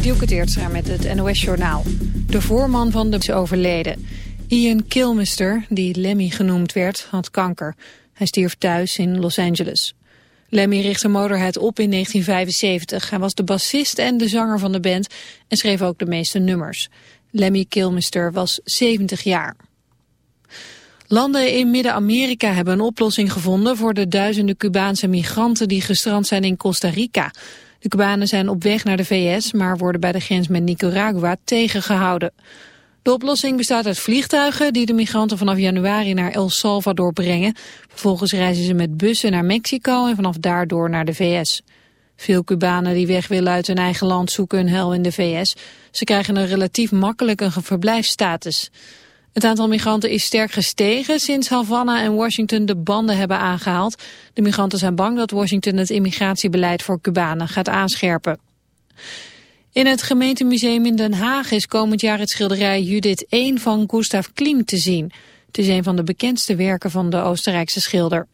Dielke Teertstra met het NOS-journaal. De voorman van de is overleden. Ian Kilmister, die Lemmy genoemd werd, had kanker. Hij stierf thuis in Los Angeles. Lemmy richtte Motorhead op in 1975. Hij was de bassist en de zanger van de band en schreef ook de meeste nummers. Lemmy Kilmister was 70 jaar. Landen in Midden-Amerika hebben een oplossing gevonden voor de duizenden Cubaanse migranten die gestrand zijn in Costa Rica. De Cubanen zijn op weg naar de VS, maar worden bij de grens met Nicaragua tegengehouden. De oplossing bestaat uit vliegtuigen die de migranten vanaf januari naar El Salvador brengen. Vervolgens reizen ze met bussen naar Mexico en vanaf daardoor naar de VS. Veel Cubanen die weg willen uit hun eigen land zoeken hun hel in de VS. Ze krijgen een relatief makkelijk een verblijfsstatus. Het aantal migranten is sterk gestegen sinds Havana en Washington de banden hebben aangehaald. De migranten zijn bang dat Washington het immigratiebeleid voor Cubanen gaat aanscherpen. In het gemeentemuseum in Den Haag is komend jaar het schilderij Judith I van Gustav Klim te zien. Het is een van de bekendste werken van de Oostenrijkse schilder.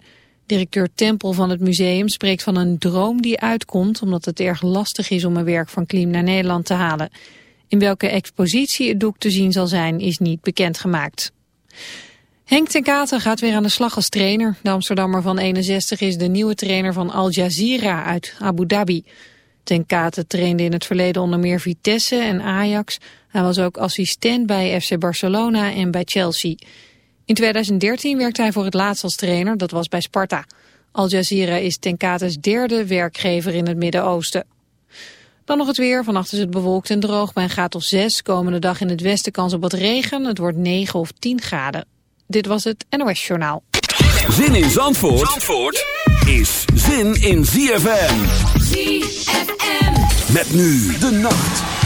Directeur Tempel van het museum spreekt van een droom die uitkomt... omdat het erg lastig is om een werk van Klim naar Nederland te halen. In welke expositie het doek te zien zal zijn is niet bekendgemaakt. Henk ten Katen gaat weer aan de slag als trainer. De Amsterdammer van 61 is de nieuwe trainer van Al Jazeera uit Abu Dhabi. Ten Katen trainde in het verleden onder meer Vitesse en Ajax. Hij was ook assistent bij FC Barcelona en bij Chelsea. In 2013 werkte hij voor het laatst als trainer, dat was bij Sparta. Al Jazeera is Ten Kates derde werkgever in het Midden-Oosten. Dan nog het weer. Vannacht is het bewolkt en droog bij een graad of 6. Komende dag in het westen kans op wat regen. Het wordt 9 of 10 graden. Dit was het NOS Journaal. Zin in Zandvoort, Zandvoort is zin in ZFM. ZFM. Met nu de nacht.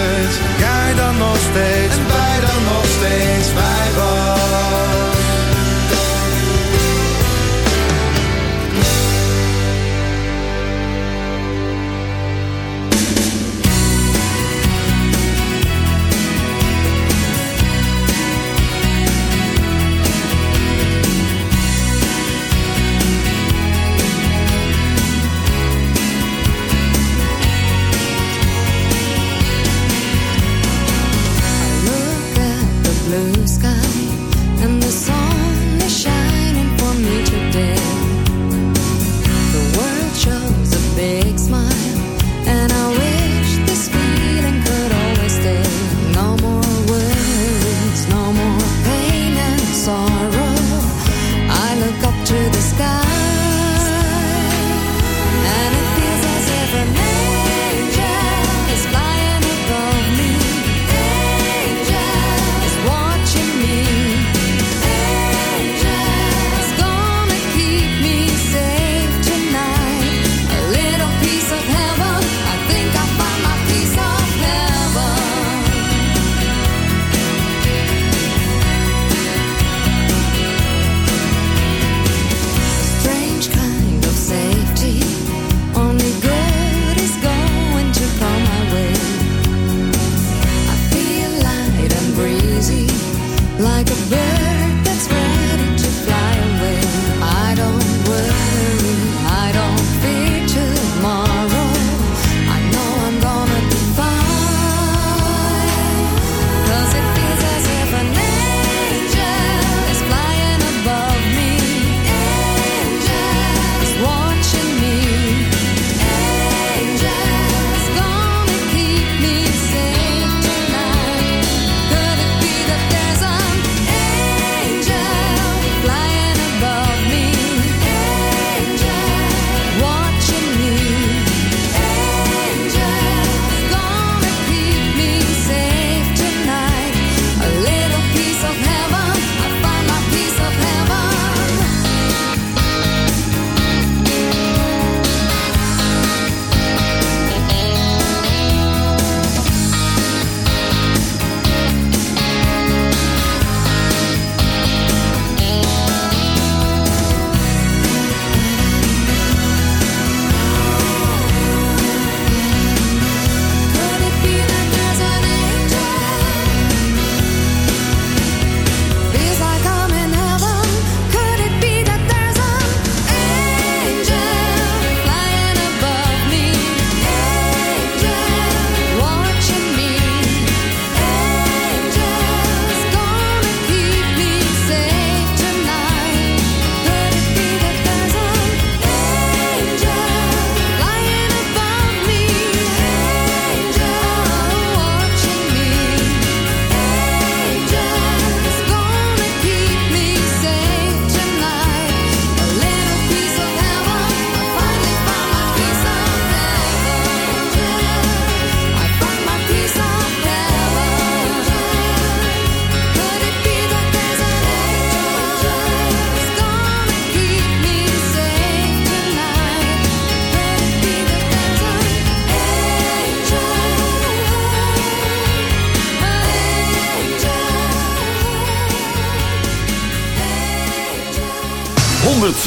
Steeds. Jij dan nog steeds. En wij dan nog steeds bij was.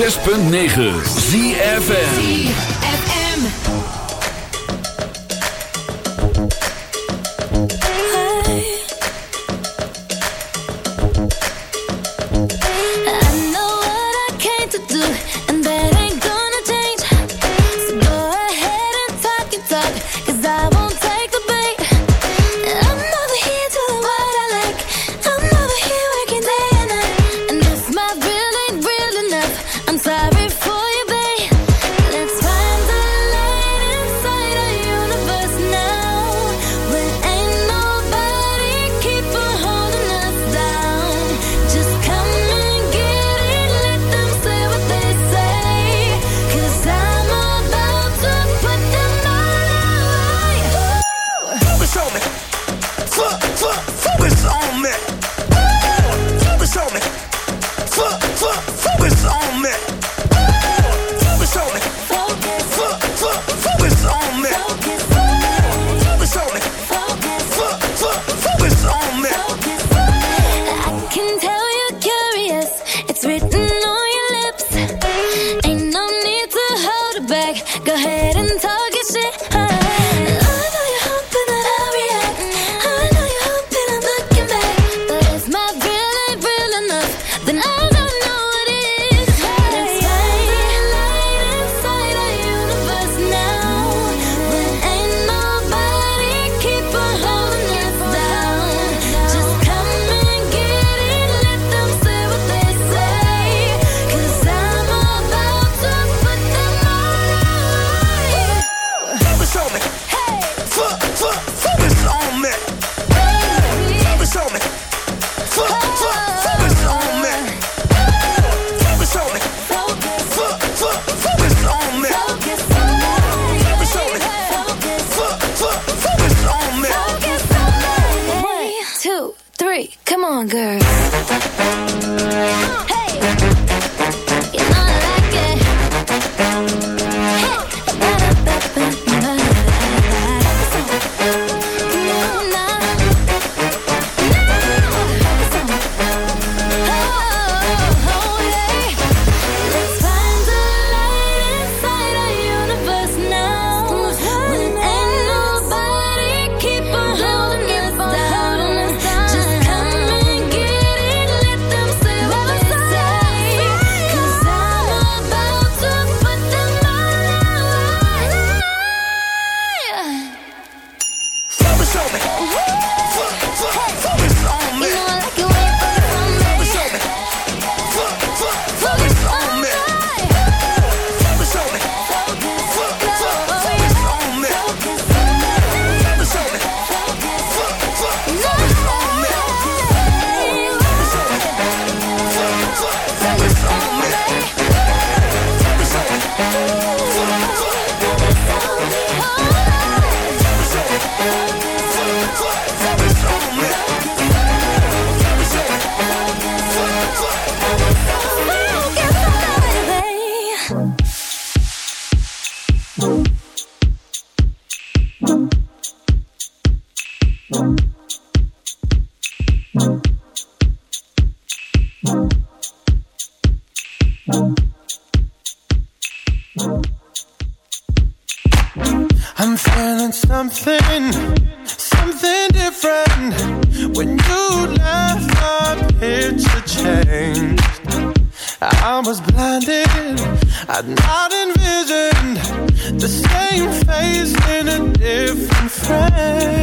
106.9 ZFM. friend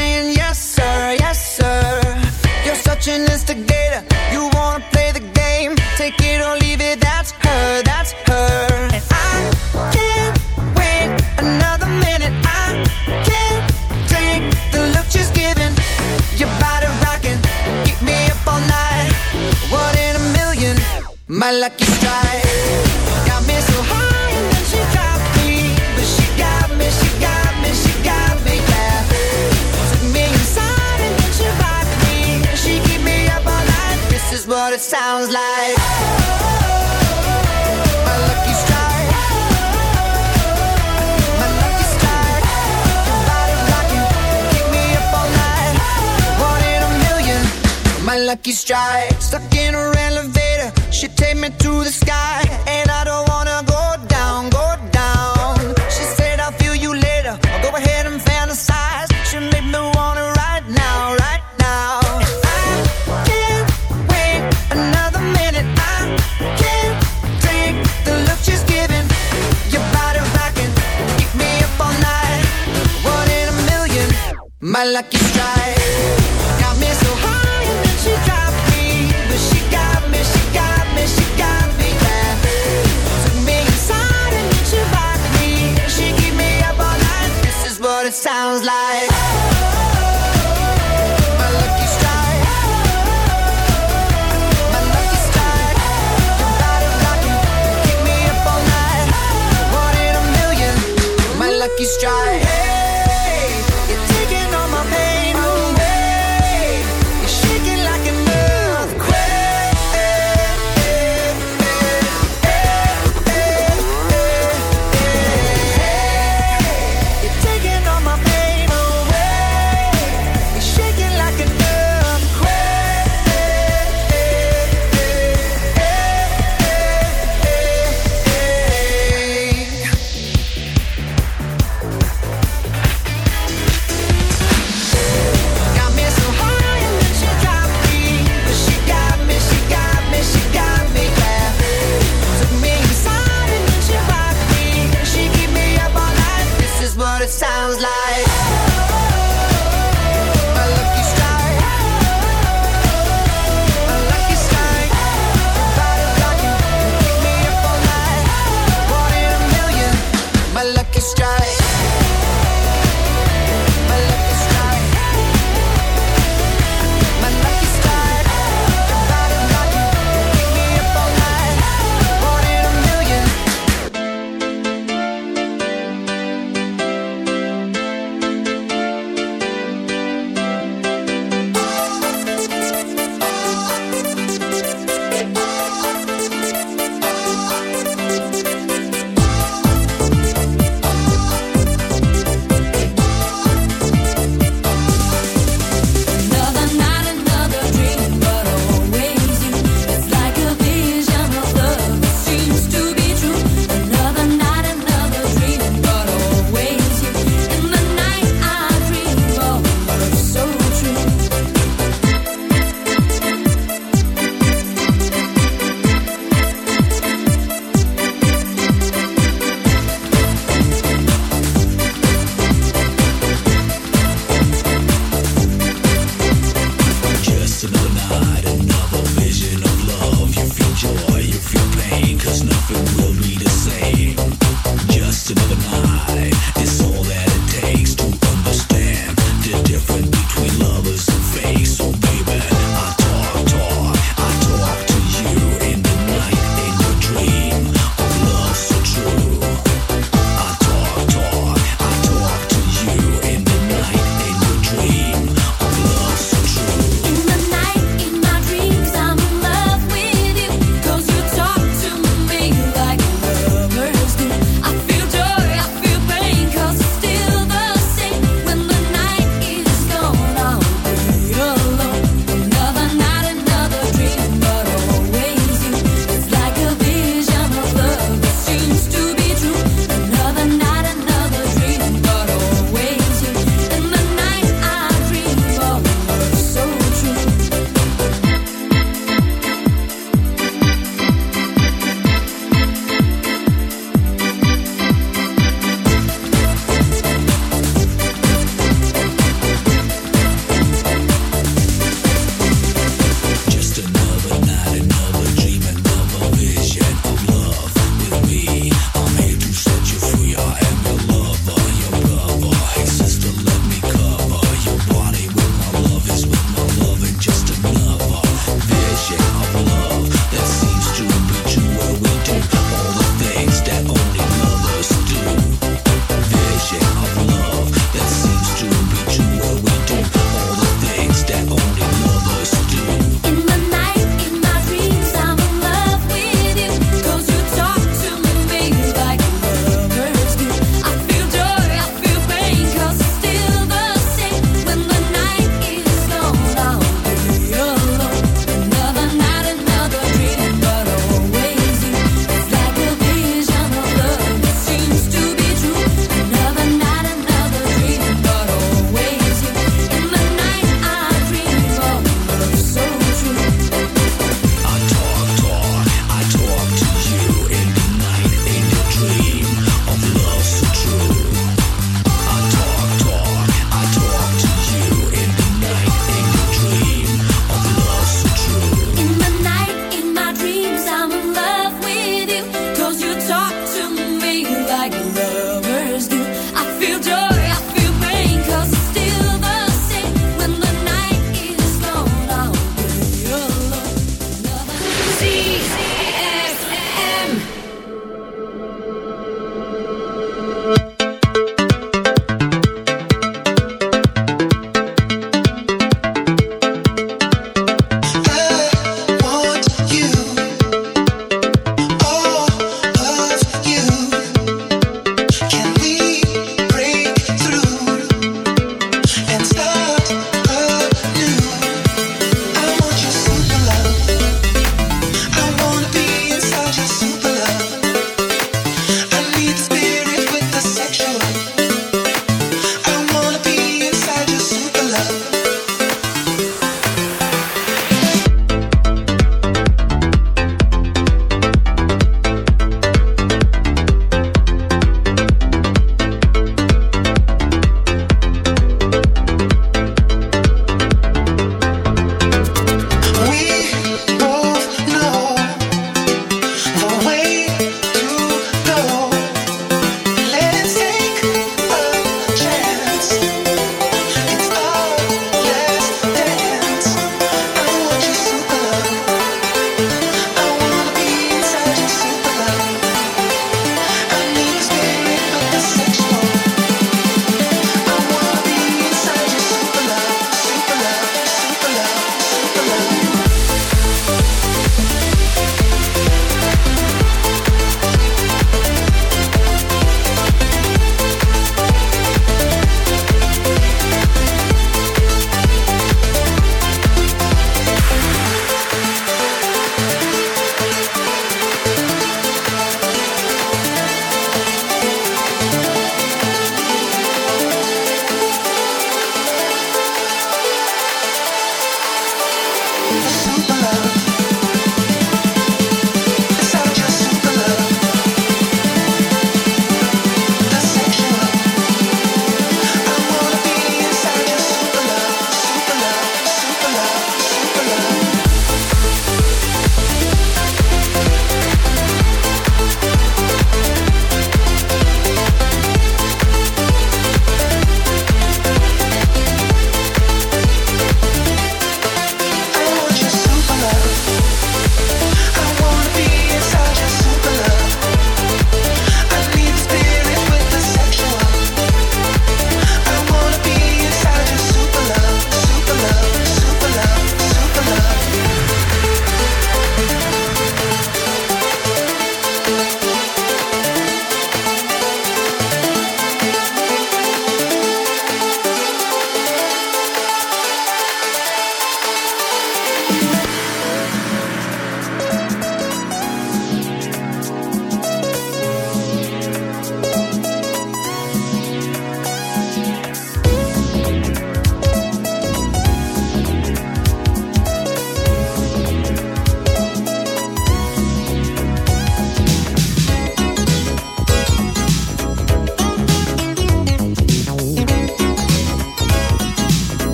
saying yes, sir, yes, sir. You're such an instigator. sounds like my lucky strike. My lucky strike. Me up all night. One in a million. My lucky strike. Stuck in her elevator, she take me to the sky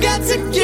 got to give.